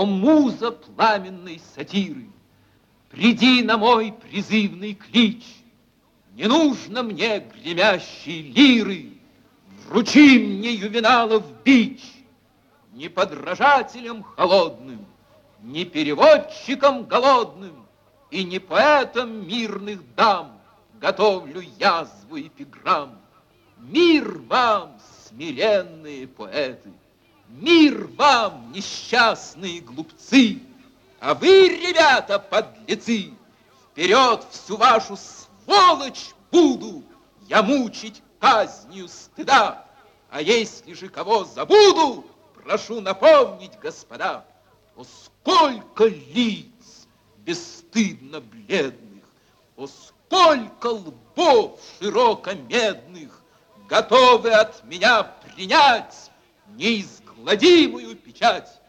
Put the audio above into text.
О, муза пламенной сатиры, Приди на мой призывный клич, Не нужно мне гремящей лиры, Вручи мне ювеналов бич, Не подражателям холодным, Не переводчикам голодным И не поэтам мирных дам Готовлю язву эпиграмм. Мир вам, смиренные поэты! Мир вам, несчастные глупцы! А вы, ребята, подлецы, Вперед всю вашу сволочь буду Я мучить казнью стыда. А если же кого забуду, Прошу напомнить, господа, О, сколько лиц бесстыдно бледных, О, сколько лбов широко медных Готовы от меня принять Неизгладимую печать